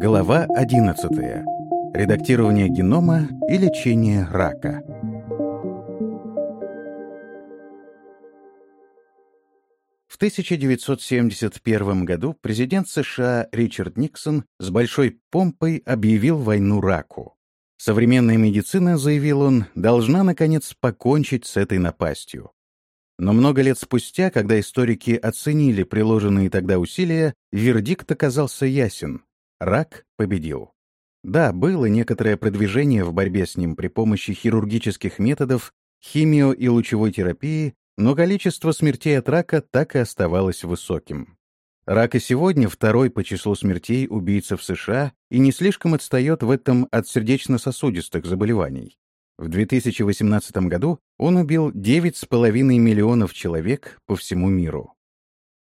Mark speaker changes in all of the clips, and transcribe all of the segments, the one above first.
Speaker 1: Глава 11. Редактирование генома и лечение рака. В 1971 году президент США Ричард Никсон с большой помпой объявил войну раку. Современная медицина, заявил он, должна, наконец, покончить с этой напастью. Но много лет спустя, когда историки оценили приложенные тогда усилия, вердикт оказался ясен. Рак победил. Да, было некоторое продвижение в борьбе с ним при помощи хирургических методов, химио- и лучевой терапии, но количество смертей от рака так и оставалось высоким. Рак и сегодня второй по числу смертей убийца в США и не слишком отстает в этом от сердечно-сосудистых заболеваний. В 2018 году он убил 9,5 миллионов человек по всему миру.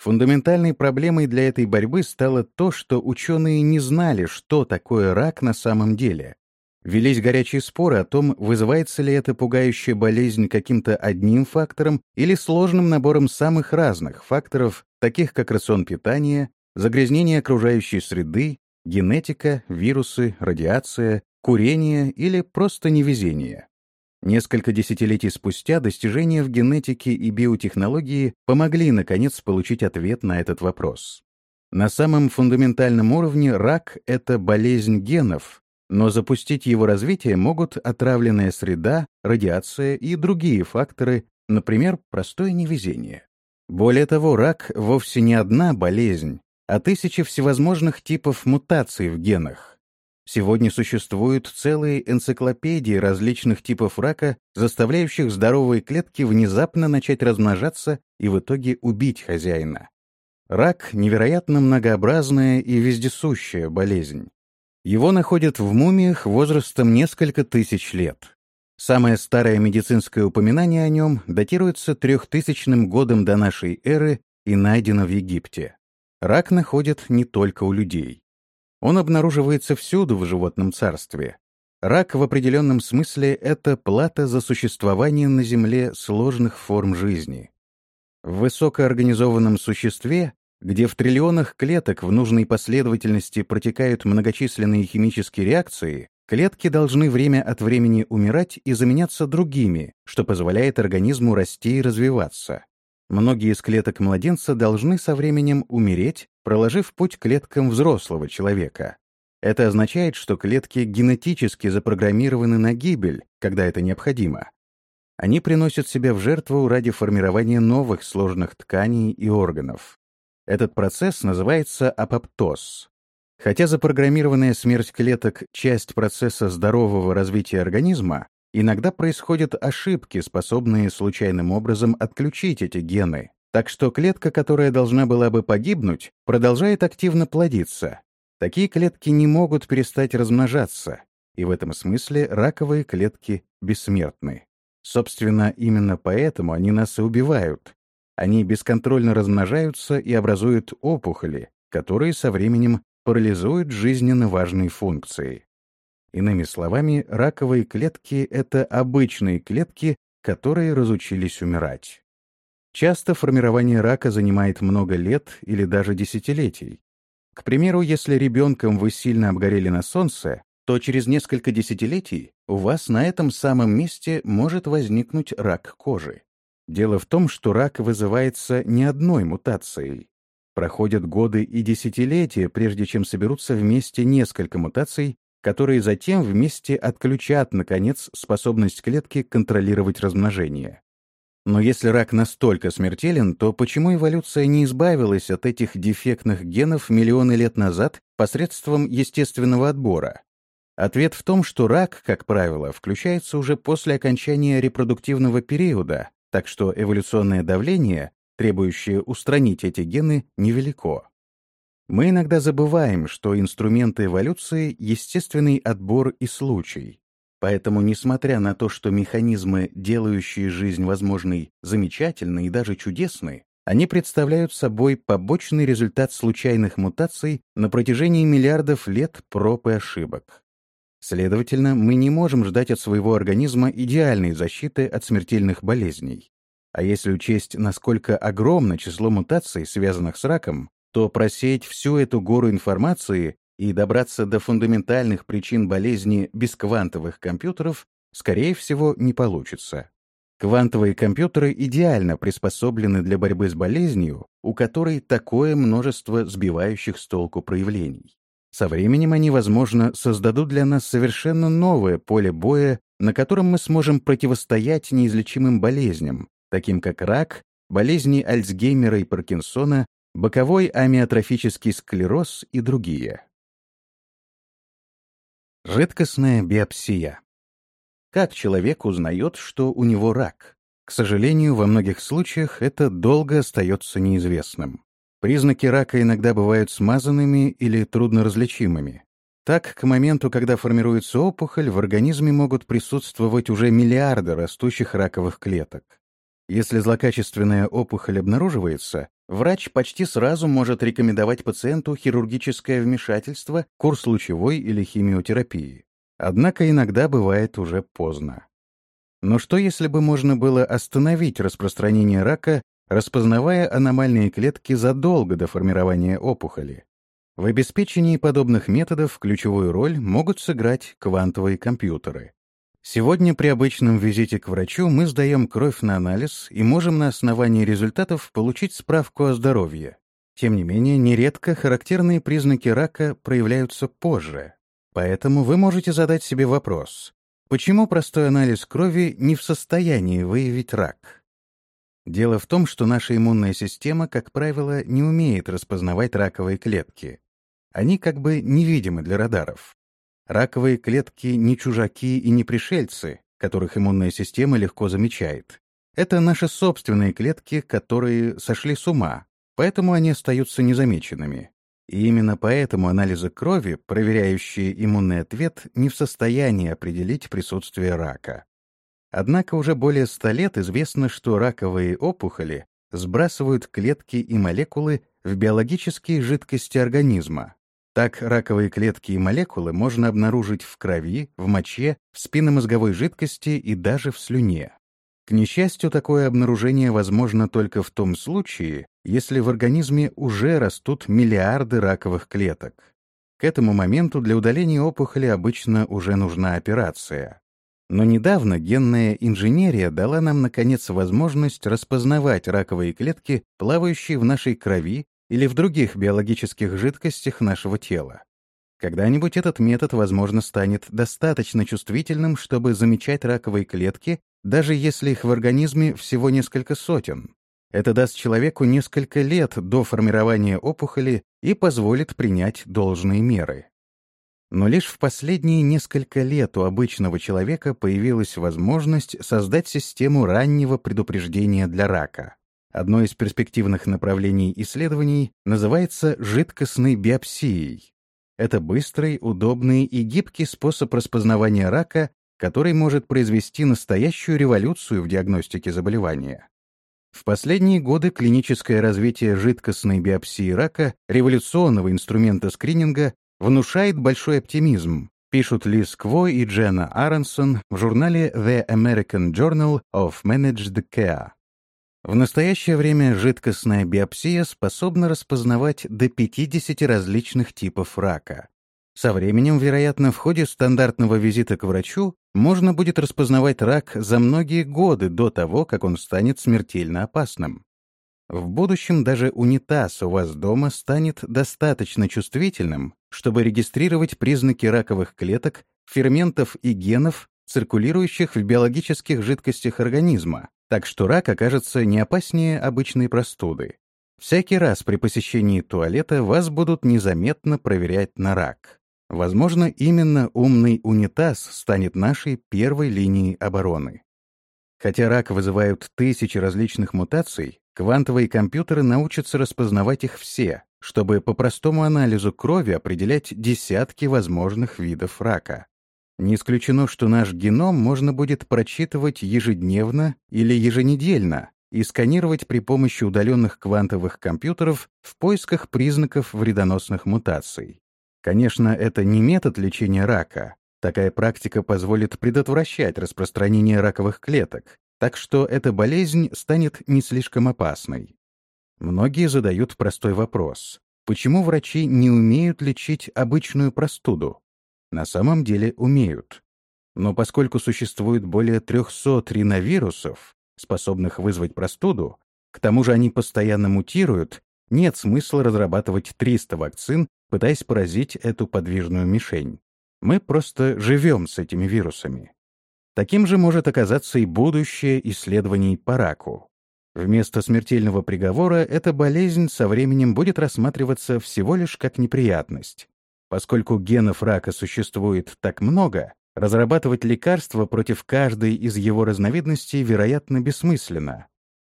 Speaker 1: Фундаментальной проблемой для этой борьбы стало то, что ученые не знали, что такое рак на самом деле. Велись горячие споры о том, вызывается ли эта пугающая болезнь каким-то одним фактором или сложным набором самых разных факторов, таких как рацион питания, загрязнение окружающей среды, генетика, вирусы, радиация, курение или просто невезение. Несколько десятилетий спустя достижения в генетике и биотехнологии помогли, наконец, получить ответ на этот вопрос. На самом фундаментальном уровне рак — это болезнь генов, но запустить его развитие могут отравленная среда, радиация и другие факторы, например, простое невезение. Более того, рак вовсе не одна болезнь, а тысячи всевозможных типов мутаций в генах. Сегодня существуют целые энциклопедии различных типов рака, заставляющих здоровые клетки внезапно начать размножаться и в итоге убить хозяина. Рак — невероятно многообразная и вездесущая болезнь. Его находят в мумиях возрастом несколько тысяч лет. Самое старое медицинское упоминание о нем датируется трехтысячным годом до нашей эры и найдено в Египте. Рак находят не только у людей. Он обнаруживается всюду в животном царстве. Рак в определенном смысле — это плата за существование на Земле сложных форм жизни. В высокоорганизованном существе, где в триллионах клеток в нужной последовательности протекают многочисленные химические реакции, клетки должны время от времени умирать и заменяться другими, что позволяет организму расти и развиваться. Многие из клеток младенца должны со временем умереть, проложив путь клеткам взрослого человека. Это означает, что клетки генетически запрограммированы на гибель, когда это необходимо. Они приносят себя в жертву ради формирования новых сложных тканей и органов. Этот процесс называется апоптоз. Хотя запрограммированная смерть клеток — часть процесса здорового развития организма, Иногда происходят ошибки, способные случайным образом отключить эти гены. Так что клетка, которая должна была бы погибнуть, продолжает активно плодиться. Такие клетки не могут перестать размножаться, и в этом смысле раковые клетки бессмертны. Собственно, именно поэтому они нас и убивают. Они бесконтрольно размножаются и образуют опухоли, которые со временем парализуют жизненно важные функции. Иными словами, раковые клетки — это обычные клетки, которые разучились умирать. Часто формирование рака занимает много лет или даже десятилетий. К примеру, если ребенком вы сильно обгорели на солнце, то через несколько десятилетий у вас на этом самом месте может возникнуть рак кожи. Дело в том, что рак вызывается не одной мутацией. Проходят годы и десятилетия, прежде чем соберутся вместе несколько мутаций, которые затем вместе отключат, наконец, способность клетки контролировать размножение. Но если рак настолько смертелен, то почему эволюция не избавилась от этих дефектных генов миллионы лет назад посредством естественного отбора? Ответ в том, что рак, как правило, включается уже после окончания репродуктивного периода, так что эволюционное давление, требующее устранить эти гены, невелико. Мы иногда забываем, что инструменты эволюции — естественный отбор и случай. Поэтому, несмотря на то, что механизмы, делающие жизнь возможной, замечательны и даже чудесны, они представляют собой побочный результат случайных мутаций на протяжении миллиардов лет проб и ошибок. Следовательно, мы не можем ждать от своего организма идеальной защиты от смертельных болезней. А если учесть, насколько огромно число мутаций, связанных с раком, то просеять всю эту гору информации и добраться до фундаментальных причин болезни без квантовых компьютеров, скорее всего, не получится. Квантовые компьютеры идеально приспособлены для борьбы с болезнью, у которой такое множество сбивающих с толку проявлений. Со временем они, возможно, создадут для нас совершенно новое поле боя, на котором мы сможем противостоять неизлечимым болезням, таким как рак, болезни Альцгеймера и Паркинсона, боковой амиотрофический склероз и другие. Жидкостная биопсия. Как человек узнает, что у него рак? К сожалению, во многих случаях это долго остается неизвестным. Признаки рака иногда бывают смазанными или трудноразличимыми. Так, к моменту, когда формируется опухоль, в организме могут присутствовать уже миллиарды растущих раковых клеток. Если злокачественная опухоль обнаруживается, врач почти сразу может рекомендовать пациенту хирургическое вмешательство, курс лучевой или химиотерапии. Однако иногда бывает уже поздно. Но что если бы можно было остановить распространение рака распознавая аномальные клетки задолго до формирования опухоли. В обеспечении подобных методов ключевую роль могут сыграть квантовые компьютеры. Сегодня при обычном визите к врачу мы сдаем кровь на анализ и можем на основании результатов получить справку о здоровье. Тем не менее, нередко характерные признаки рака проявляются позже. Поэтому вы можете задать себе вопрос, почему простой анализ крови не в состоянии выявить рак? Дело в том, что наша иммунная система, как правило, не умеет распознавать раковые клетки. Они как бы невидимы для радаров. Раковые клетки не чужаки и не пришельцы, которых иммунная система легко замечает. Это наши собственные клетки, которые сошли с ума, поэтому они остаются незамеченными. И именно поэтому анализы крови, проверяющие иммунный ответ, не в состоянии определить присутствие рака. Однако уже более ста лет известно, что раковые опухоли сбрасывают клетки и молекулы в биологические жидкости организма. Так раковые клетки и молекулы можно обнаружить в крови, в моче, в спинномозговой жидкости и даже в слюне. К несчастью, такое обнаружение возможно только в том случае, если в организме уже растут миллиарды раковых клеток. К этому моменту для удаления опухоли обычно уже нужна операция. Но недавно генная инженерия дала нам, наконец, возможность распознавать раковые клетки, плавающие в нашей крови или в других биологических жидкостях нашего тела. Когда-нибудь этот метод, возможно, станет достаточно чувствительным, чтобы замечать раковые клетки, даже если их в организме всего несколько сотен. Это даст человеку несколько лет до формирования опухоли и позволит принять должные меры. Но лишь в последние несколько лет у обычного человека появилась возможность создать систему раннего предупреждения для рака. Одно из перспективных направлений исследований называется жидкостной биопсией. Это быстрый, удобный и гибкий способ распознавания рака, который может произвести настоящую революцию в диагностике заболевания. В последние годы клиническое развитие жидкостной биопсии рака, революционного инструмента скрининга, внушает большой оптимизм, пишут Лиз Кво и Дженна Аронсон в журнале The American Journal of Managed Care. В настоящее время жидкостная биопсия способна распознавать до 50 различных типов рака. Со временем, вероятно, в ходе стандартного визита к врачу можно будет распознавать рак за многие годы до того, как он станет смертельно опасным. В будущем даже унитаз у вас дома станет достаточно чувствительным, чтобы регистрировать признаки раковых клеток, ферментов и генов, циркулирующих в биологических жидкостях организма, так что рак окажется не опаснее обычной простуды. Всякий раз при посещении туалета вас будут незаметно проверять на рак. Возможно, именно умный унитаз станет нашей первой линией обороны. Хотя рак вызывают тысячи различных мутаций, Квантовые компьютеры научатся распознавать их все, чтобы по простому анализу крови определять десятки возможных видов рака. Не исключено, что наш геном можно будет прочитывать ежедневно или еженедельно и сканировать при помощи удаленных квантовых компьютеров в поисках признаков вредоносных мутаций. Конечно, это не метод лечения рака. Такая практика позволит предотвращать распространение раковых клеток, так что эта болезнь станет не слишком опасной. Многие задают простой вопрос. Почему врачи не умеют лечить обычную простуду? На самом деле умеют. Но поскольку существует более 300 риновирусов, способных вызвать простуду, к тому же они постоянно мутируют, нет смысла разрабатывать 300 вакцин, пытаясь поразить эту подвижную мишень. Мы просто живем с этими вирусами. Таким же может оказаться и будущее исследований по раку. Вместо смертельного приговора эта болезнь со временем будет рассматриваться всего лишь как неприятность. Поскольку генов рака существует так много, разрабатывать лекарства против каждой из его разновидностей, вероятно, бессмысленно.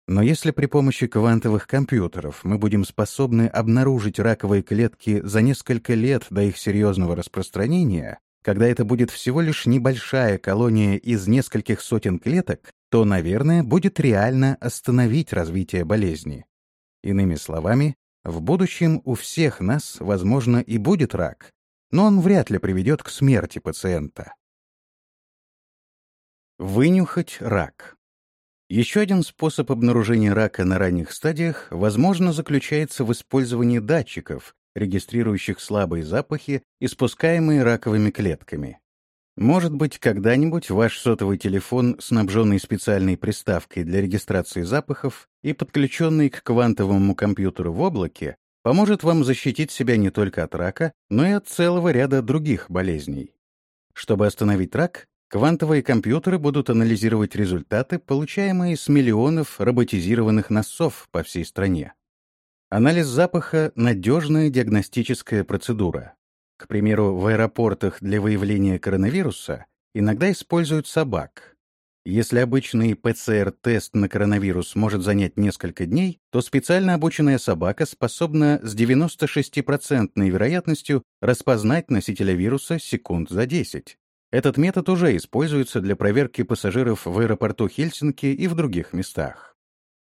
Speaker 1: Но если при помощи квантовых компьютеров мы будем способны обнаружить раковые клетки за несколько лет до их серьезного распространения, когда это будет всего лишь небольшая колония из нескольких сотен клеток, то, наверное, будет реально остановить развитие болезни. Иными словами, в будущем у всех нас, возможно, и будет рак, но он вряд ли приведет к смерти пациента. Вынюхать рак. Еще один способ обнаружения рака на ранних стадиях, возможно, заключается в использовании датчиков, регистрирующих слабые запахи, испускаемые раковыми клетками. Может быть, когда-нибудь ваш сотовый телефон, снабженный специальной приставкой для регистрации запахов и подключенный к квантовому компьютеру в облаке, поможет вам защитить себя не только от рака, но и от целого ряда других болезней. Чтобы остановить рак, квантовые компьютеры будут анализировать результаты, получаемые с миллионов роботизированных носов по всей стране. Анализ запаха — надежная диагностическая процедура. К примеру, в аэропортах для выявления коронавируса иногда используют собак. Если обычный ПЦР-тест на коронавирус может занять несколько дней, то специально обученная собака способна с 96% вероятностью распознать носителя вируса секунд за 10. Этот метод уже используется для проверки пассажиров в аэропорту Хельсинки и в других местах.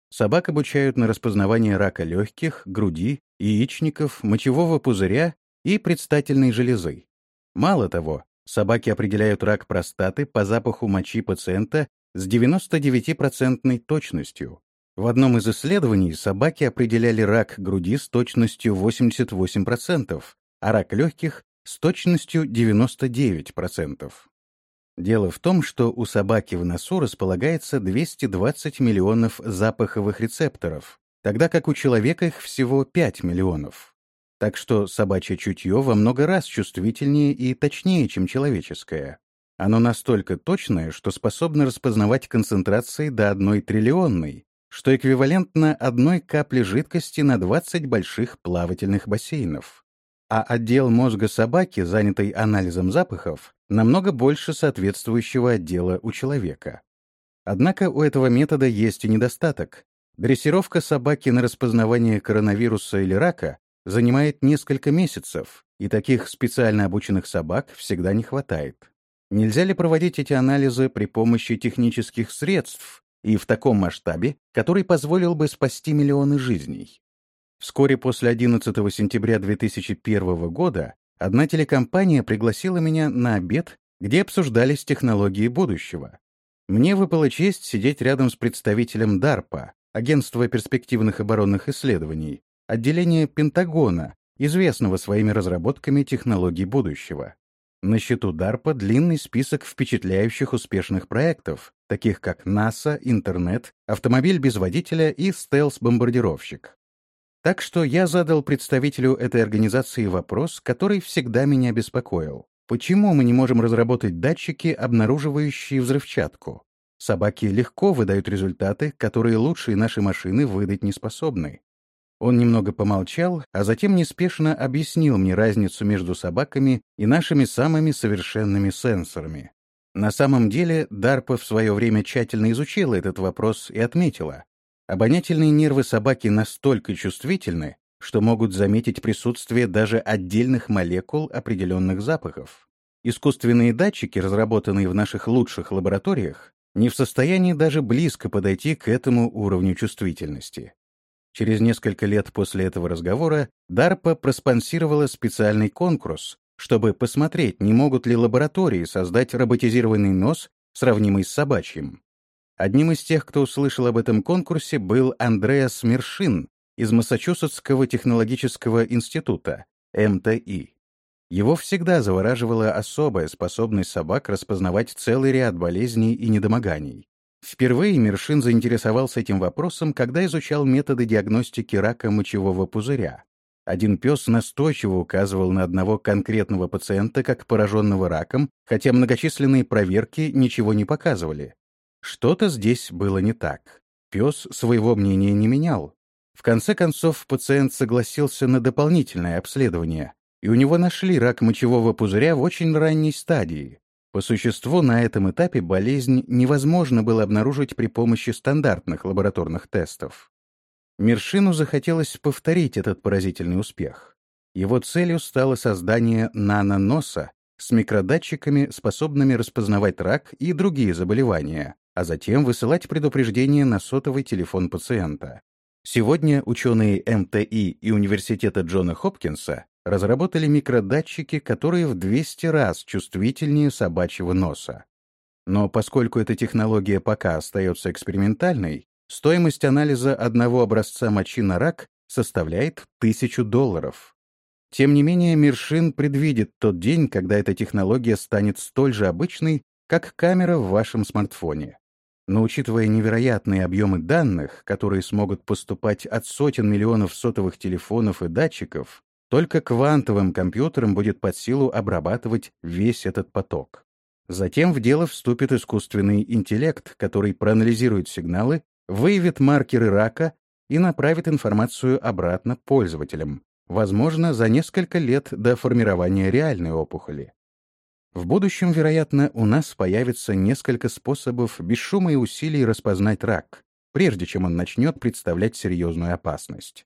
Speaker 1: Собак обучают на распознавание рака легких, груди, яичников, мочевого пузыря и предстательной железы. Мало того, собаки определяют рак простаты по запаху мочи пациента с 99% точностью. В одном из исследований собаки определяли рак груди с точностью 88%, а рак легких — с точностью 99%. Дело в том, что у собаки в носу располагается 220 миллионов запаховых рецепторов, тогда как у человека их всего 5 миллионов. Так что собачье чутье во много раз чувствительнее и точнее, чем человеческое. Оно настолько точное, что способно распознавать концентрации до одной триллионной, что эквивалентно одной капле жидкости на 20 больших плавательных бассейнов. А отдел мозга собаки, занятый анализом запахов, намного больше соответствующего отдела у человека. Однако у этого метода есть и недостаток. Дрессировка собаки на распознавание коронавируса или рака занимает несколько месяцев, и таких специально обученных собак всегда не хватает. Нельзя ли проводить эти анализы при помощи технических средств и в таком масштабе, который позволил бы спасти миллионы жизней? Вскоре после 11 сентября 2001 года одна телекомпания пригласила меня на обед, где обсуждались технологии будущего. Мне выпала честь сидеть рядом с представителем DARPA, Агентства перспективных оборонных исследований, отделение Пентагона, известного своими разработками технологий будущего. На счету DARPA длинный список впечатляющих успешных проектов, таких как НАСА, интернет, автомобиль без водителя и стелс-бомбардировщик. Так что я задал представителю этой организации вопрос, который всегда меня беспокоил. Почему мы не можем разработать датчики, обнаруживающие взрывчатку? Собаки легко выдают результаты, которые лучшие наши машины выдать не способны. Он немного помолчал, а затем неспешно объяснил мне разницу между собаками и нашими самыми совершенными сенсорами. На самом деле, Дарпа в свое время тщательно изучила этот вопрос и отметила, обонятельные нервы собаки настолько чувствительны, что могут заметить присутствие даже отдельных молекул определенных запахов. Искусственные датчики, разработанные в наших лучших лабораториях, не в состоянии даже близко подойти к этому уровню чувствительности. Через несколько лет после этого разговора DARPA проспонсировала специальный конкурс, чтобы посмотреть, не могут ли лаборатории создать роботизированный нос, сравнимый с собачьим. Одним из тех, кто услышал об этом конкурсе, был Андреас Мершин, из Массачусетского технологического института, МТИ. Его всегда завораживала особая способность собак распознавать целый ряд болезней и недомоганий. Впервые Мершин заинтересовался этим вопросом, когда изучал методы диагностики рака мочевого пузыря. Один пес настойчиво указывал на одного конкретного пациента как пораженного раком, хотя многочисленные проверки ничего не показывали. Что-то здесь было не так. Пес своего мнения не менял. В конце концов, пациент согласился на дополнительное обследование, и у него нашли рак мочевого пузыря в очень ранней стадии. По существу, на этом этапе болезнь невозможно было обнаружить при помощи стандартных лабораторных тестов. Мершину захотелось повторить этот поразительный успех. Его целью стало создание наноноса с микродатчиками, способными распознавать рак и другие заболевания, а затем высылать предупреждение на сотовый телефон пациента. Сегодня ученые МТИ и Университета Джона Хопкинса разработали микродатчики, которые в 200 раз чувствительнее собачьего носа. Но поскольку эта технология пока остается экспериментальной, стоимость анализа одного образца мочи на рак составляет 1000 долларов. Тем не менее, Миршин предвидит тот день, когда эта технология станет столь же обычной, как камера в вашем смартфоне. Но учитывая невероятные объемы данных, которые смогут поступать от сотен миллионов сотовых телефонов и датчиков, только квантовым компьютерам будет под силу обрабатывать весь этот поток. Затем в дело вступит искусственный интеллект, который проанализирует сигналы, выявит маркеры рака и направит информацию обратно пользователям, возможно, за несколько лет до формирования реальной опухоли. В будущем, вероятно, у нас появится несколько способов без шума и усилий распознать рак, прежде чем он начнет представлять серьезную опасность.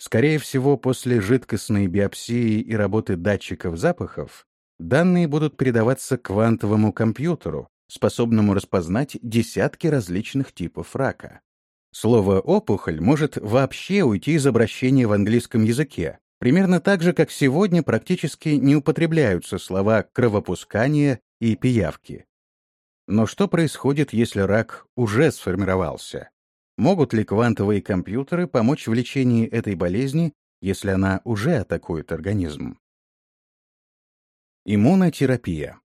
Speaker 1: Скорее всего, после жидкостной биопсии и работы датчиков запахов данные будут передаваться квантовому компьютеру, способному распознать десятки различных типов рака. Слово «опухоль» может вообще уйти из обращения в английском языке, примерно так же, как сегодня практически не употребляются слова «кровопускание» и «пиявки». Но что происходит, если рак уже сформировался? Могут ли квантовые компьютеры помочь в лечении этой болезни, если она уже атакует организм? Иммунотерапия.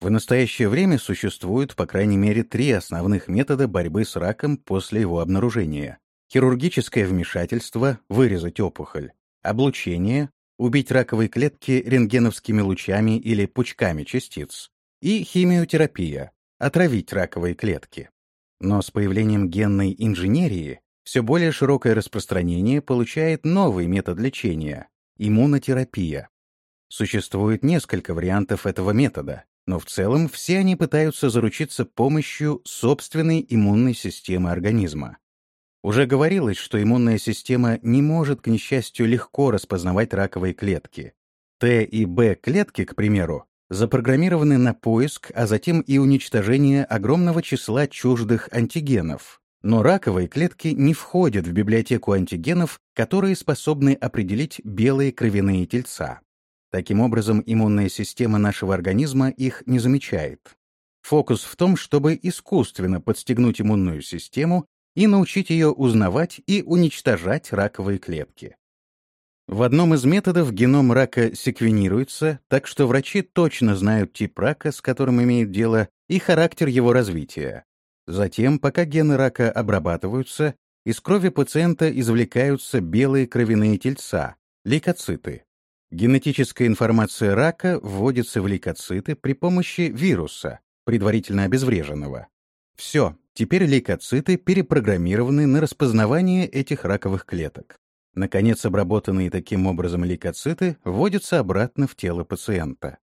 Speaker 1: В настоящее время существует по крайней мере три основных метода борьбы с раком после его обнаружения. Хирургическое вмешательство – вырезать опухоль, облучение – убить раковые клетки рентгеновскими лучами или пучками частиц, и химиотерапия – отравить раковые клетки. Но с появлением генной инженерии все более широкое распространение получает новый метод лечения — иммунотерапия. Существует несколько вариантов этого метода, но в целом все они пытаются заручиться помощью собственной иммунной системы организма. Уже говорилось, что иммунная система не может, к несчастью, легко распознавать раковые клетки. Т и Б клетки, к примеру, запрограммированы на поиск, а затем и уничтожение огромного числа чуждых антигенов. Но раковые клетки не входят в библиотеку антигенов, которые способны определить белые кровяные тельца. Таким образом, иммунная система нашего организма их не замечает. Фокус в том, чтобы искусственно подстегнуть иммунную систему и научить ее узнавать и уничтожать раковые клетки. В одном из методов геном рака секвенируется, так что врачи точно знают тип рака, с которым имеют дело, и характер его развития. Затем, пока гены рака обрабатываются, из крови пациента извлекаются белые кровяные тельца, лейкоциты. Генетическая информация рака вводится в лейкоциты при помощи вируса, предварительно обезвреженного. Все, теперь лейкоциты перепрограммированы на распознавание этих раковых клеток. Наконец, обработанные таким образом лейкоциты вводятся обратно в тело пациента.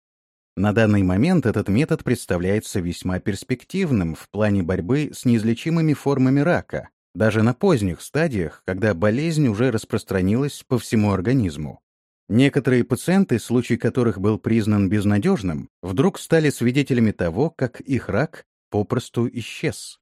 Speaker 1: На данный момент этот метод представляется весьма перспективным в плане борьбы с неизлечимыми формами рака, даже на поздних стадиях, когда болезнь уже распространилась по всему организму. Некоторые пациенты, случай которых был признан безнадежным, вдруг стали свидетелями того, как их рак попросту исчез.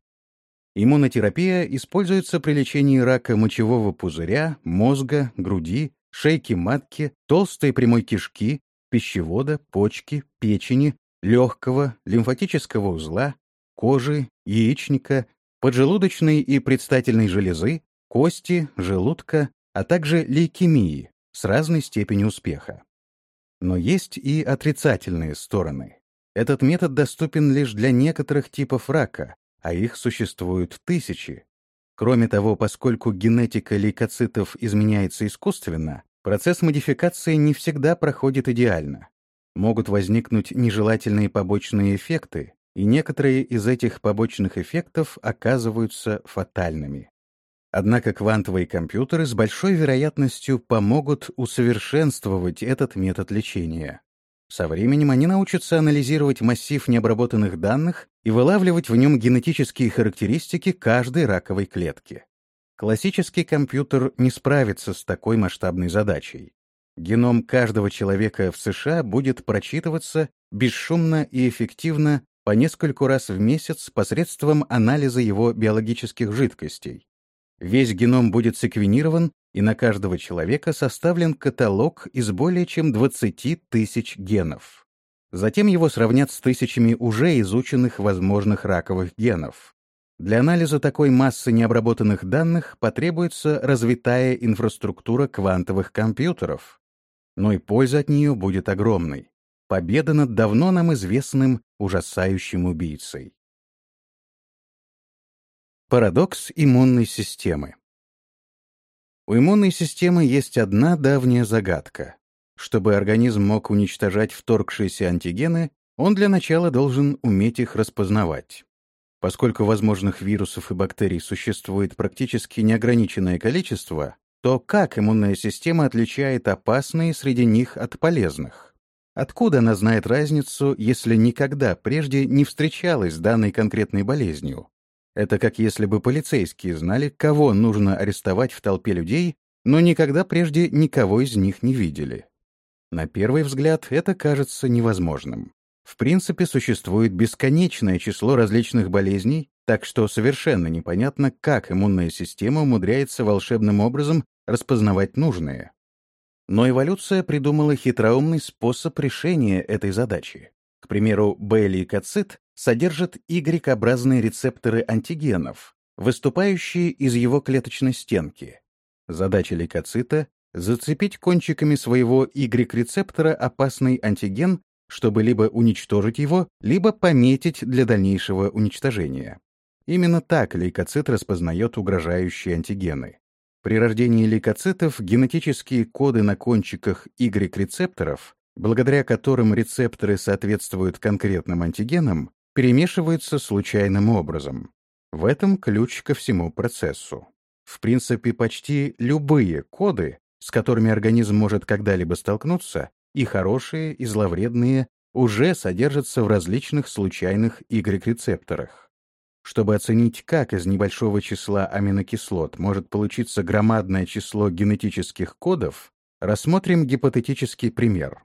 Speaker 1: Иммунотерапия используется при лечении рака мочевого пузыря, мозга, груди, шейки матки, толстой прямой кишки, пищевода, почки, печени, легкого, лимфатического узла, кожи, яичника, поджелудочной и предстательной железы, кости, желудка, а также лейкемии с разной степенью успеха. Но есть и отрицательные стороны. Этот метод доступен лишь для некоторых типов рака, а их существуют тысячи. Кроме того, поскольку генетика лейкоцитов изменяется искусственно, процесс модификации не всегда проходит идеально. Могут возникнуть нежелательные побочные эффекты, и некоторые из этих побочных эффектов оказываются фатальными. Однако квантовые компьютеры с большой вероятностью помогут усовершенствовать этот метод лечения. Со временем они научатся анализировать массив необработанных данных и вылавливать в нем генетические характеристики каждой раковой клетки. Классический компьютер не справится с такой масштабной задачей. Геном каждого человека в США будет прочитываться бесшумно и эффективно по нескольку раз в месяц посредством анализа его биологических жидкостей. Весь геном будет секвенирован, и на каждого человека составлен каталог из более чем 20 тысяч генов. Затем его сравнят с тысячами уже изученных возможных раковых генов. Для анализа такой массы необработанных данных потребуется развитая инфраструктура квантовых компьютеров. Но и польза от нее будет огромной. Победа над давно нам известным ужасающим убийцей. Парадокс иммунной системы. У иммунной системы есть одна давняя загадка. Чтобы организм мог уничтожать вторгшиеся антигены, он для начала должен уметь их распознавать. Поскольку возможных вирусов и бактерий существует практически неограниченное количество, то как иммунная система отличает опасные среди них от полезных? Откуда она знает разницу, если никогда прежде не встречалась с данной конкретной болезнью? Это как если бы полицейские знали, кого нужно арестовать в толпе людей, но никогда прежде никого из них не видели. На первый взгляд это кажется невозможным. В принципе, существует бесконечное число различных болезней, так что совершенно непонятно, как иммунная система умудряется волшебным образом распознавать нужные. Но эволюция придумала хитроумный способ решения этой задачи. К примеру, Б-лейкоцит содержит Y-образные рецепторы антигенов, выступающие из его клеточной стенки. Задача лейкоцита — зацепить кончиками своего Y-рецептора опасный антиген, чтобы либо уничтожить его, либо пометить для дальнейшего уничтожения. Именно так лейкоцит распознает угрожающие антигены. При рождении лейкоцитов генетические коды на кончиках Y-рецепторов, благодаря которым рецепторы соответствуют конкретным антигенам, перемешиваются случайным образом. В этом ключ ко всему процессу. В принципе, почти любые коды, с которыми организм может когда-либо столкнуться, и хорошие, и зловредные, уже содержатся в различных случайных Y-рецепторах. Чтобы оценить, как из небольшого числа аминокислот может получиться громадное число генетических кодов, рассмотрим гипотетический пример.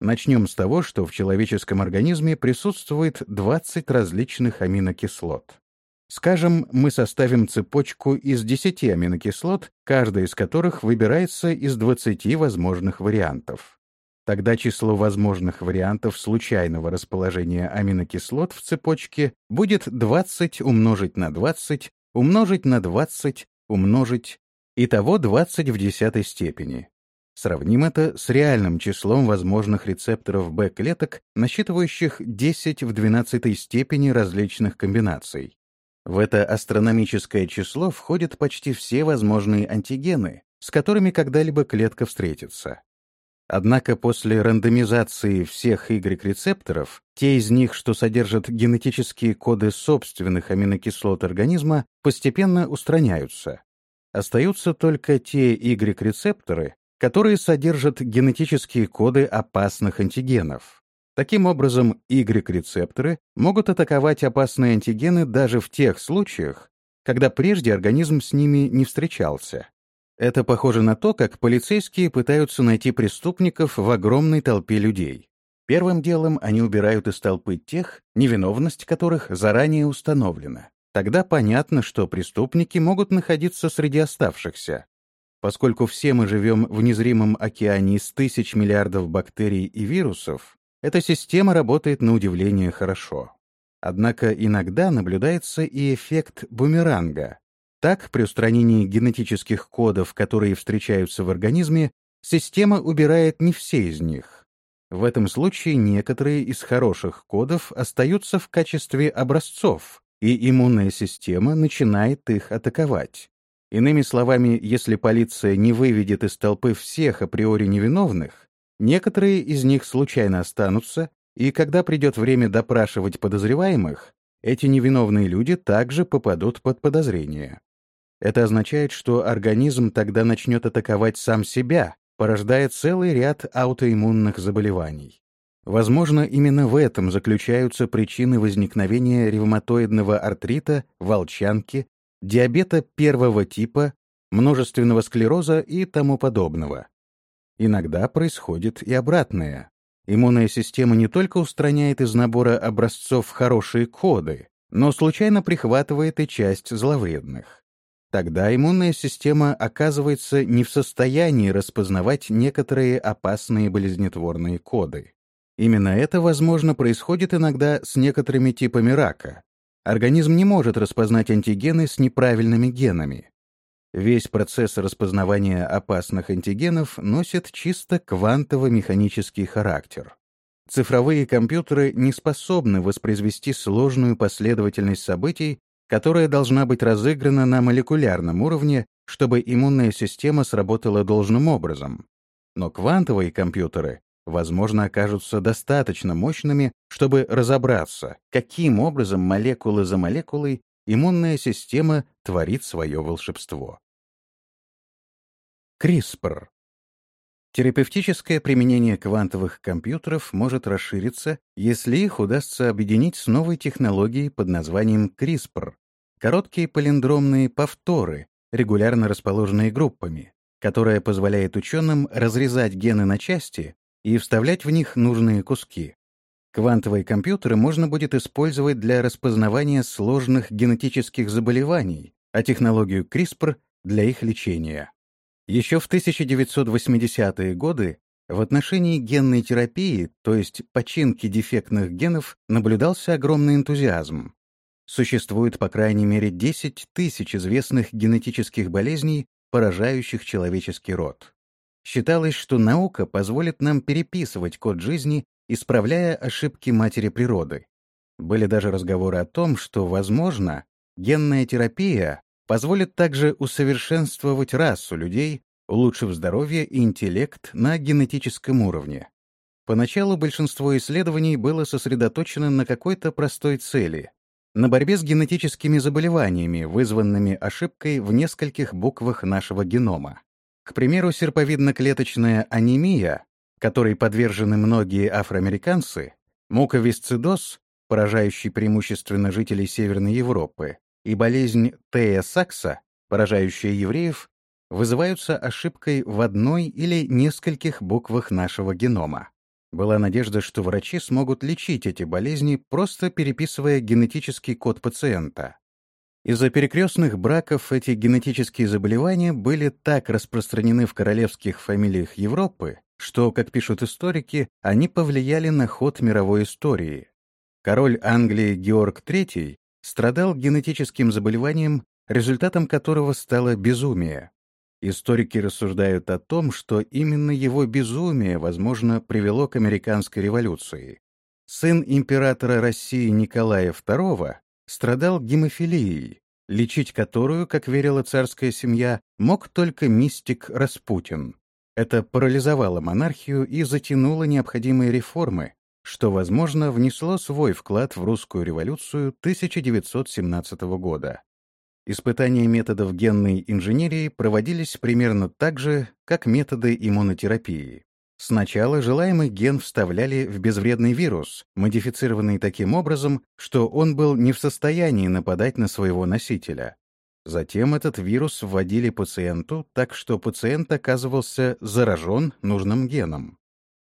Speaker 1: Начнем с того, что в человеческом организме присутствует 20 различных аминокислот. Скажем, мы составим цепочку из 10 аминокислот, каждая из которых выбирается из 20 возможных вариантов. Тогда число возможных вариантов случайного расположения аминокислот в цепочке будет 20 умножить на 20, умножить на 20, умножить, итого 20 в десятой степени. Сравним это с реальным числом возможных рецепторов Б-клеток, насчитывающих 10 в 12 степени различных комбинаций. В это астрономическое число входят почти все возможные антигены, с которыми когда-либо клетка встретится. Однако после рандомизации всех Y-рецепторов, те из них, что содержат генетические коды собственных аминокислот организма, постепенно устраняются. Остаются только те Y-рецепторы, которые содержат генетические коды опасных антигенов. Таким образом, Y-рецепторы могут атаковать опасные антигены даже в тех случаях, когда прежде организм с ними не встречался. Это похоже на то, как полицейские пытаются найти преступников в огромной толпе людей. Первым делом они убирают из толпы тех, невиновность которых заранее установлена. Тогда понятно, что преступники могут находиться среди оставшихся, Поскольку все мы живем в незримом океане из тысяч миллиардов бактерий и вирусов, эта система работает на удивление хорошо. Однако иногда наблюдается и эффект бумеранга. Так, при устранении генетических кодов, которые встречаются в организме, система убирает не все из них. В этом случае некоторые из хороших кодов остаются в качестве образцов, и иммунная система начинает их атаковать. Иными словами, если полиция не выведет из толпы всех априори невиновных, некоторые из них случайно останутся, и когда придет время допрашивать подозреваемых, эти невиновные люди также попадут под подозрение. Это означает, что организм тогда начнет атаковать сам себя, порождая целый ряд аутоиммунных заболеваний. Возможно, именно в этом заключаются причины возникновения ревматоидного артрита, волчанки, диабета первого типа, множественного склероза и тому подобного. Иногда происходит и обратное. Иммунная система не только устраняет из набора образцов хорошие коды, но случайно прихватывает и часть зловредных. Тогда иммунная система оказывается не в состоянии распознавать некоторые опасные болезнетворные коды. Именно это, возможно, происходит иногда с некоторыми типами рака. Организм не может распознать антигены с неправильными генами. Весь процесс распознавания опасных антигенов носит чисто квантово-механический характер. Цифровые компьютеры не способны воспроизвести сложную последовательность событий которая должна быть разыграна на молекулярном уровне, чтобы иммунная система сработала должным образом. Но квантовые компьютеры, возможно, окажутся достаточно мощными, чтобы разобраться, каким образом молекулы за молекулой иммунная система творит свое волшебство. CRISPR Терапевтическое применение квантовых компьютеров может расшириться, если их удастся объединить с новой технологией под названием CRISPR — короткие палиндромные повторы, регулярно расположенные группами, которая позволяет ученым разрезать гены на части и вставлять в них нужные куски. Квантовые компьютеры можно будет использовать для распознавания сложных генетических заболеваний, а технологию CRISPR — для их лечения. Еще в 1980-е годы в отношении генной терапии, то есть починки дефектных генов, наблюдался огромный энтузиазм. Существует по крайней мере 10 тысяч известных генетических болезней, поражающих человеческий род. Считалось, что наука позволит нам переписывать код жизни, исправляя ошибки матери природы. Были даже разговоры о том, что, возможно, генная терапия позволит также усовершенствовать расу людей, улучшив здоровье и интеллект на генетическом уровне. Поначалу большинство исследований было сосредоточено на какой-то простой цели — на борьбе с генетическими заболеваниями, вызванными ошибкой в нескольких буквах нашего генома. К примеру, серповидно-клеточная анемия, которой подвержены многие афроамериканцы, муковисцидоз, поражающий преимущественно жителей Северной Европы, и болезнь Тея Сакса, поражающая евреев, вызываются ошибкой в одной или нескольких буквах нашего генома. Была надежда, что врачи смогут лечить эти болезни, просто переписывая генетический код пациента. Из-за перекрестных браков эти генетические заболевания были так распространены в королевских фамилиях Европы, что, как пишут историки, они повлияли на ход мировой истории. Король Англии Георг III страдал генетическим заболеванием, результатом которого стало безумие. Историки рассуждают о том, что именно его безумие, возможно, привело к американской революции. Сын императора России Николая II страдал гемофилией, лечить которую, как верила царская семья, мог только мистик Распутин. Это парализовало монархию и затянуло необходимые реформы, что, возможно, внесло свой вклад в русскую революцию 1917 года. Испытания методов генной инженерии проводились примерно так же, как методы иммунотерапии. Сначала желаемый ген вставляли в безвредный вирус, модифицированный таким образом, что он был не в состоянии нападать на своего носителя. Затем этот вирус вводили пациенту, так что пациент оказывался заражен нужным геном.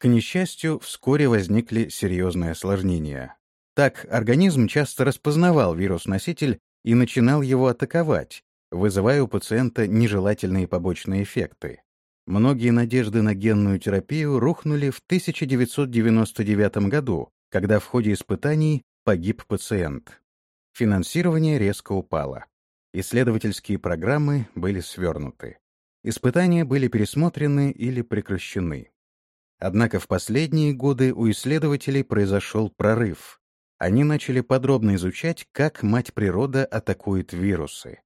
Speaker 1: К несчастью, вскоре возникли серьезные осложнения. Так, организм часто распознавал вирус-носитель и начинал его атаковать, вызывая у пациента нежелательные побочные эффекты. Многие надежды на генную терапию рухнули в 1999 году, когда в ходе испытаний погиб пациент. Финансирование резко упало. Исследовательские программы были свернуты. Испытания были пересмотрены или прекращены. Однако в последние годы у исследователей произошел прорыв. Они начали подробно изучать, как мать природа атакует вирусы.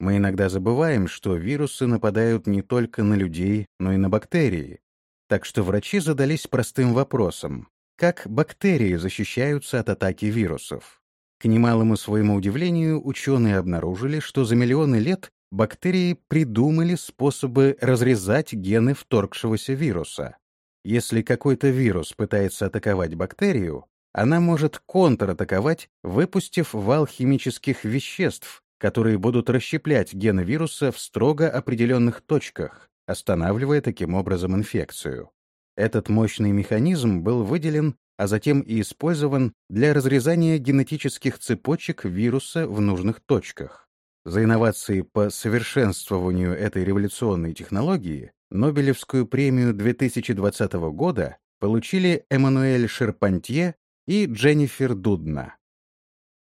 Speaker 1: Мы иногда забываем, что вирусы нападают не только на людей, но и на бактерии. Так что врачи задались простым вопросом. Как бактерии защищаются от атаки вирусов? К немалому своему удивлению, ученые обнаружили, что за миллионы лет бактерии придумали способы разрезать гены вторгшегося вируса. Если какой-то вирус пытается атаковать бактерию, она может контратаковать, выпустив вал химических веществ, которые будут расщеплять гены вируса в строго определенных точках, останавливая таким образом инфекцию. Этот мощный механизм был выделен, а затем и использован для разрезания генетических цепочек вируса в нужных точках. За инновации по совершенствованию этой революционной технологии Нобелевскую премию 2020 года получили Эммануэль Шерпантье и Дженнифер Дудна.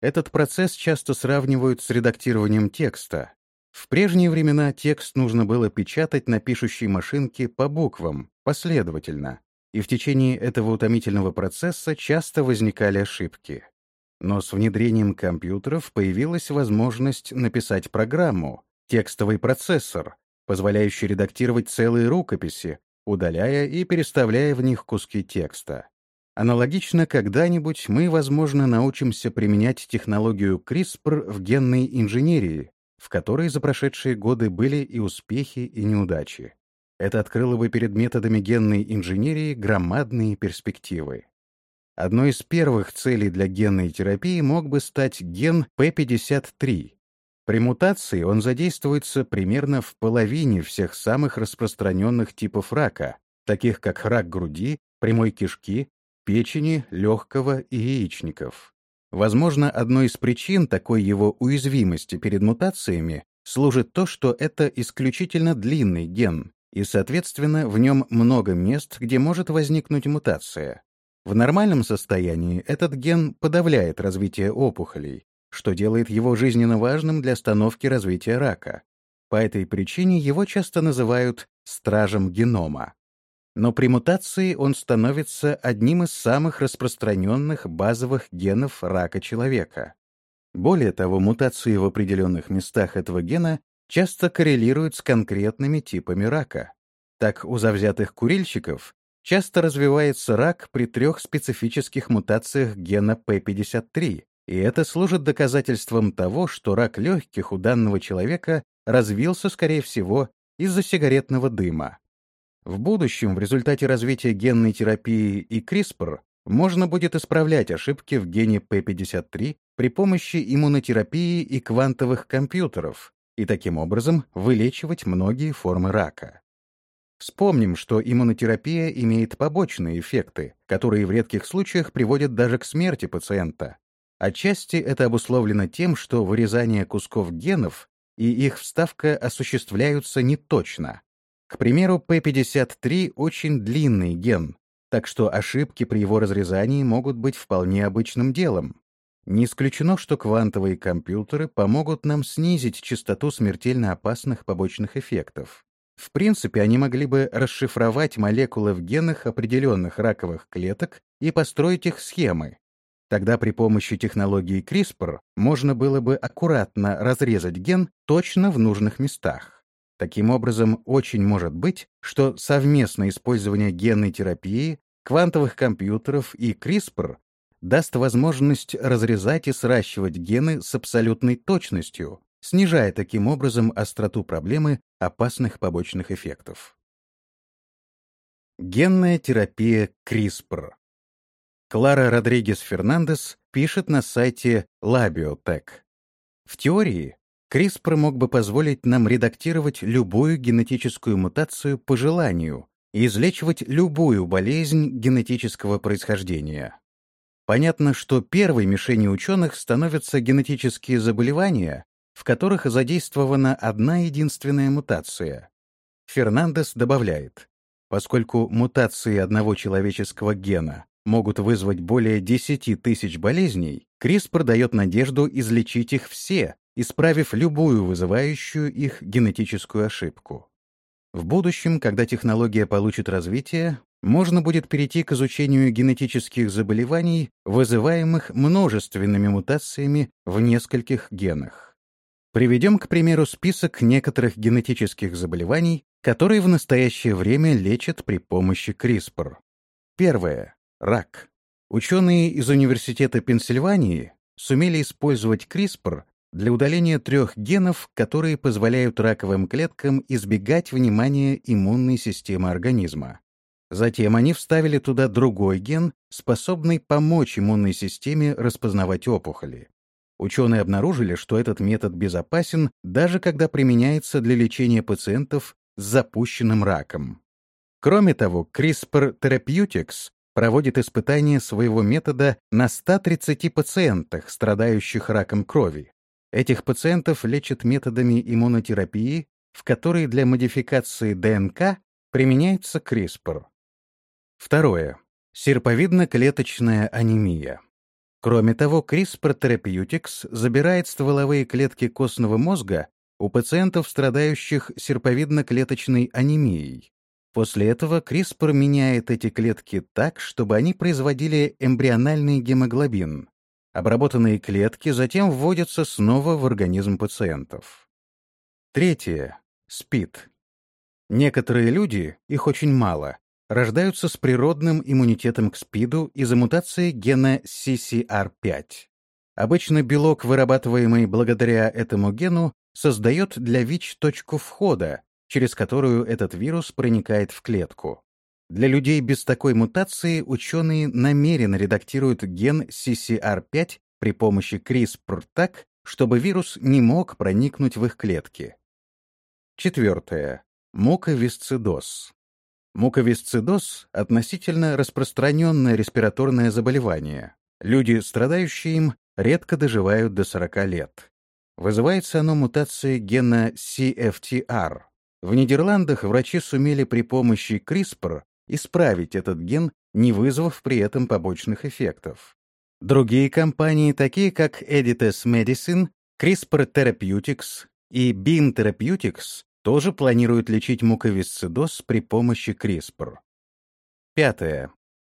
Speaker 1: Этот процесс часто сравнивают с редактированием текста. В прежние времена текст нужно было печатать на пишущей машинке по буквам, последовательно, и в течение этого утомительного процесса часто возникали ошибки. Но с внедрением компьютеров появилась возможность написать программу, текстовый процессор, позволяющий редактировать целые рукописи, удаляя и переставляя в них куски текста. Аналогично когда-нибудь мы, возможно, научимся применять технологию CRISPR в генной инженерии, в которой за прошедшие годы были и успехи, и неудачи. Это открыло бы перед методами генной инженерии громадные перспективы. Одной из первых целей для генной терапии мог бы стать ген P53, при мутации он задействуется примерно в половине всех самых распространенных типов рака, таких как рак груди, прямой кишки, печени, легкого и яичников. Возможно, одной из причин такой его уязвимости перед мутациями служит то, что это исключительно длинный ген, и, соответственно, в нем много мест, где может возникнуть мутация. В нормальном состоянии этот ген подавляет развитие опухолей, что делает его жизненно важным для остановки развития рака. По этой причине его часто называют «стражем генома». Но при мутации он становится одним из самых распространенных базовых генов рака человека. Более того, мутации в определенных местах этого гена часто коррелируют с конкретными типами рака. Так, у завзятых курильщиков часто развивается рак при трех специфических мутациях гена P53, и это служит доказательством того, что рак легких у данного человека развился, скорее всего, из-за сигаретного дыма. В будущем, в результате развития генной терапии и CRISPR, можно будет исправлять ошибки в гене P53 при помощи иммунотерапии и квантовых компьютеров и таким образом вылечивать многие формы рака. Вспомним, что иммунотерапия имеет побочные эффекты, которые в редких случаях приводят даже к смерти пациента, Отчасти это обусловлено тем, что вырезание кусков генов и их вставка осуществляются неточно. К примеру, P53 очень длинный ген, так что ошибки при его разрезании могут быть вполне обычным делом. Не исключено, что квантовые компьютеры помогут нам снизить частоту смертельно опасных побочных эффектов. В принципе, они могли бы расшифровать молекулы в генах определенных раковых клеток и построить их схемы, Тогда при помощи технологии CRISPR можно было бы аккуратно разрезать ген точно в нужных местах. Таким образом, очень может быть, что совместное использование генной терапии, квантовых компьютеров и CRISPR даст возможность разрезать и сращивать гены с абсолютной точностью, снижая таким образом остроту проблемы опасных побочных эффектов. Генная терапия CRISPR Клара Родригес Фернандес пишет на сайте Labiotech. В теории, CRISPR мог бы позволить нам редактировать любую генетическую мутацию по желанию и излечивать любую болезнь генетического происхождения. Понятно, что первой мишенью ученых становятся генетические заболевания, в которых задействована одна единственная мутация. Фернандес добавляет, поскольку мутации одного человеческого гена могут вызвать более 10 тысяч болезней, CRISPR дает надежду излечить их все, исправив любую вызывающую их генетическую ошибку. В будущем, когда технология получит развитие, можно будет перейти к изучению генетических заболеваний, вызываемых множественными мутациями в нескольких генах. Приведем, к примеру, список некоторых генетических заболеваний, которые в настоящее время лечат при помощи CRISPR. Первое. Рак. Ученые из Университета Пенсильвании сумели использовать CRISPR для удаления трех генов, которые позволяют раковым клеткам избегать внимания иммунной системы организма. Затем они вставили туда другой ген, способный помочь иммунной системе распознавать опухоли. Ученые обнаружили, что этот метод безопасен, даже когда применяется для лечения пациентов с запущенным раком. Кроме того, CRISPR Therapeutics проводит испытания своего метода на 130 пациентах, страдающих раком крови. Этих пациентов лечат методами иммунотерапии, в которой для модификации ДНК применяется CRISPR. Второе. Серповидно-клеточная анемия. Кроме того, CRISPR Therapeutics забирает стволовые клетки костного мозга у пациентов, страдающих серповидно-клеточной анемией. После этого CRISPR меняет эти клетки так, чтобы они производили эмбриональный гемоглобин. Обработанные клетки затем вводятся снова в организм пациентов. Третье. СПИД. Некоторые люди, их очень мало, рождаются с природным иммунитетом к СПИДу из-за мутации гена CCR5. Обычно белок, вырабатываемый благодаря этому гену, создает для ВИЧ точку входа, через которую этот вирус проникает в клетку. Для людей без такой мутации ученые намеренно редактируют ген CCR5 при помощи CRISPR так, чтобы вирус не мог проникнуть в их клетки. Четвертое. Муковисцидоз. Муковисцидоз — относительно распространенное респираторное заболевание. Люди, страдающие им, редко доживают до 40 лет. Вызывается оно мутацией гена CFTR. В Нидерландах врачи сумели при помощи CRISPR исправить этот ген, не вызвав при этом побочных эффектов. Другие компании, такие как Editas Medicine, CRISPR Therapeutics и Beam Therapeutics, тоже планируют лечить муковисцидоз при помощи CRISPR. Пятое.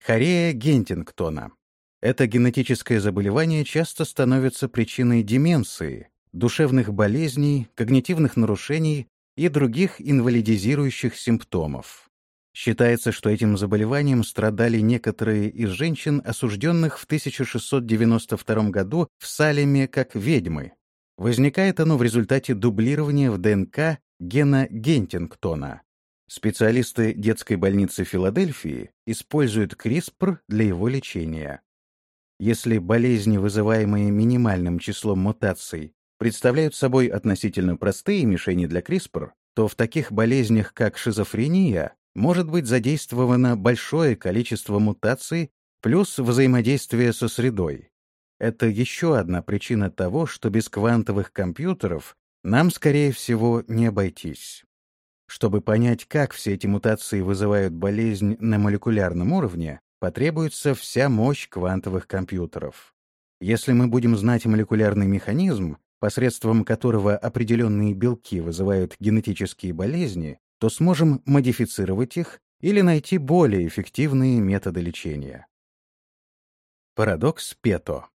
Speaker 1: Хорея Гентингтона. Это генетическое заболевание часто становится причиной деменции, душевных болезней, когнитивных нарушений и других инвалидизирующих симптомов. Считается, что этим заболеванием страдали некоторые из женщин, осужденных в 1692 году в Салеме как ведьмы. Возникает оно в результате дублирования в ДНК гена Гентингтона. Специалисты детской больницы Филадельфии используют CRISPR для его лечения. Если болезни, вызываемые минимальным числом мутаций, представляют собой относительно простые мишени для CRISPR, то в таких болезнях, как шизофрения, может быть задействовано большое количество мутаций плюс взаимодействие со средой. Это еще одна причина того, что без квантовых компьютеров нам, скорее всего, не обойтись. Чтобы понять, как все эти мутации вызывают болезнь на молекулярном уровне, потребуется вся мощь квантовых компьютеров. Если мы будем знать молекулярный механизм, посредством которого определенные белки вызывают генетические болезни, то сможем модифицировать их или найти более эффективные методы лечения. Парадокс Пето.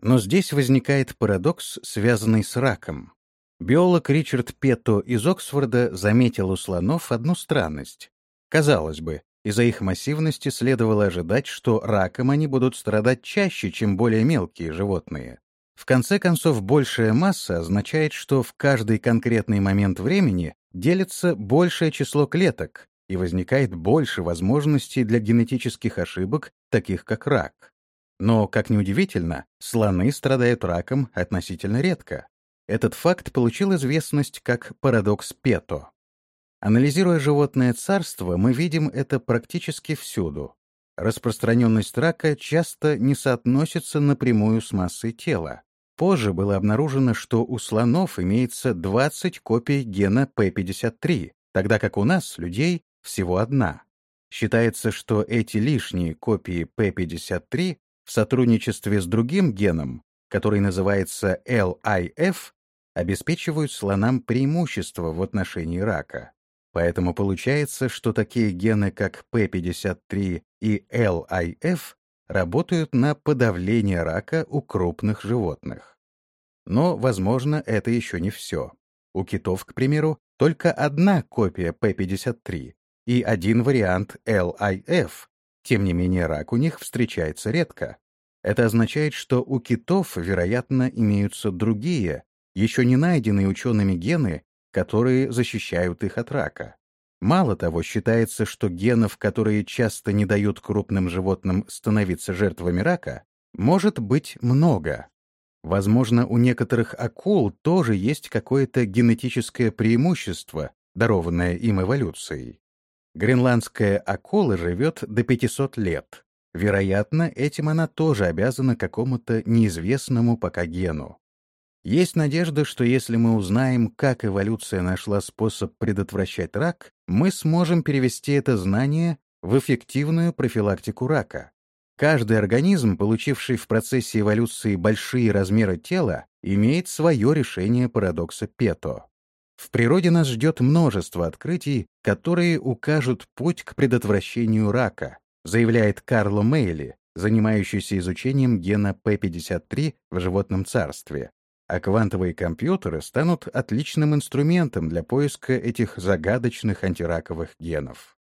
Speaker 1: Но здесь возникает парадокс, связанный с раком. Биолог Ричард Пето из Оксфорда заметил у слонов одну странность. Казалось бы, из-за их массивности следовало ожидать, что раком они будут страдать чаще, чем более мелкие животные. В конце концов, большая масса означает, что в каждый конкретный момент времени делится большее число клеток и возникает больше возможностей для генетических ошибок, таких как рак. Но, как ни удивительно, слоны страдают раком относительно редко. Этот факт получил известность как парадокс Пето. Анализируя животное царство, мы видим это практически всюду. Распространенность рака часто не соотносится напрямую с массой тела. Позже было обнаружено, что у слонов имеется 20 копий гена P53, тогда как у нас, людей, всего одна. Считается, что эти лишние копии P53 в сотрудничестве с другим геном который называется LIF, обеспечивают слонам преимущество в отношении рака. Поэтому получается, что такие гены, как P53 и LIF, работают на подавление рака у крупных животных. Но, возможно, это еще не все. У китов, к примеру, только одна копия P53 и один вариант LIF. Тем не менее, рак у них встречается редко. Это означает, что у китов, вероятно, имеются другие, еще не найденные учеными гены, которые защищают их от рака. Мало того, считается, что генов, которые часто не дают крупным животным становиться жертвами рака, может быть много. Возможно, у некоторых акул тоже есть какое-то генетическое преимущество, дарованное им эволюцией. Гренландская акула живет до 500 лет. Вероятно, этим она тоже обязана какому-то неизвестному пока гену. Есть надежда, что если мы узнаем, как эволюция нашла способ предотвращать рак, мы сможем перевести это знание в эффективную профилактику рака. Каждый организм, получивший в процессе эволюции большие размеры тела, имеет свое решение парадокса Пето. В природе нас ждет множество открытий, которые укажут путь к предотвращению рака, заявляет Карло Мейли, занимающийся изучением гена P53 в животном царстве, а квантовые компьютеры станут отличным инструментом для поиска этих загадочных антираковых генов.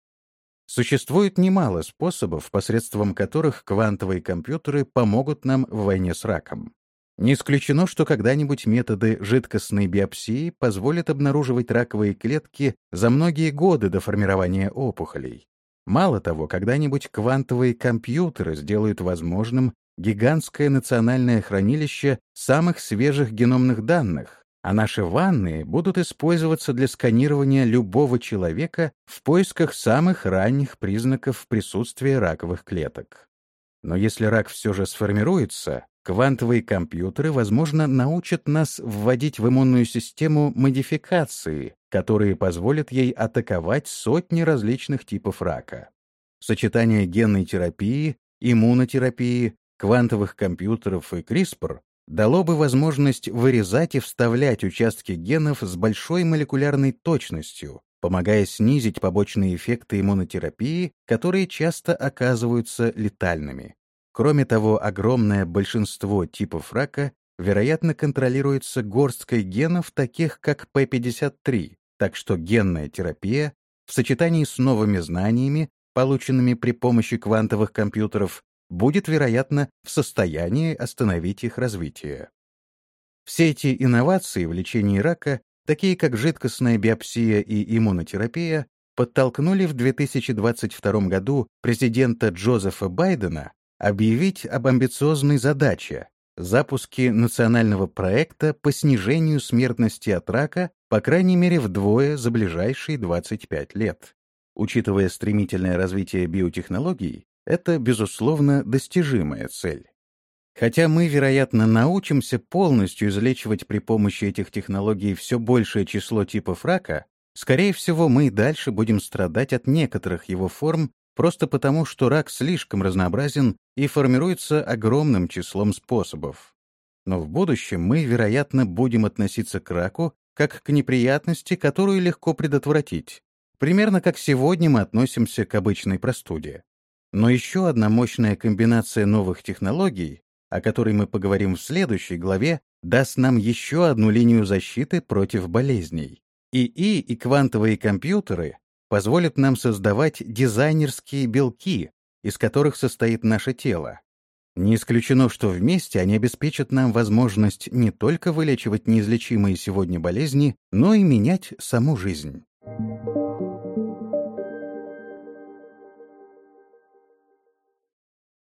Speaker 1: Существует немало способов, посредством которых квантовые компьютеры помогут нам в войне с раком. Не исключено, что когда-нибудь методы жидкостной биопсии позволят обнаруживать раковые клетки за многие годы до формирования опухолей. Мало того, когда-нибудь квантовые компьютеры сделают возможным гигантское национальное хранилище самых свежих геномных данных, а наши ванны будут использоваться для сканирования любого человека в поисках самых ранних признаков присутствия раковых клеток. Но если рак все же сформируется, квантовые компьютеры, возможно, научат нас вводить в иммунную систему модификации, которые позволят ей атаковать сотни различных типов рака. Сочетание генной терапии, иммунотерапии, квантовых компьютеров и CRISPR дало бы возможность вырезать и вставлять участки генов с большой молекулярной точностью, помогая снизить побочные эффекты иммунотерапии, которые часто оказываются летальными. Кроме того, огромное большинство типов рака, вероятно, контролируется горсткой генов, таких как P53, так что генная терапия в сочетании с новыми знаниями, полученными при помощи квантовых компьютеров, будет, вероятно, в состоянии остановить их развитие. Все эти инновации в лечении рака, такие как жидкостная биопсия и иммунотерапия, подтолкнули в 2022 году президента Джозефа Байдена объявить об амбициозной задаче — запуске национального проекта по снижению смертности от рака, по крайней мере, вдвое за ближайшие 25 лет. Учитывая стремительное развитие биотехнологий, это, безусловно, достижимая цель. Хотя мы, вероятно, научимся полностью излечивать при помощи этих технологий все большее число типов рака, скорее всего, мы и дальше будем страдать от некоторых его форм просто потому, что рак слишком разнообразен и формируется огромным числом способов. Но в будущем мы, вероятно, будем относиться к раку как к неприятности, которую легко предотвратить, примерно как сегодня мы относимся к обычной простуде. Но еще одна мощная комбинация новых технологий, о которой мы поговорим в следующей главе, даст нам еще одну линию защиты против болезней. ИИ и квантовые компьютеры позволят нам создавать дизайнерские белки, из которых состоит наше тело. Не исключено, что вместе они обеспечат нам возможность не только вылечивать неизлечимые сегодня болезни, но и менять саму жизнь.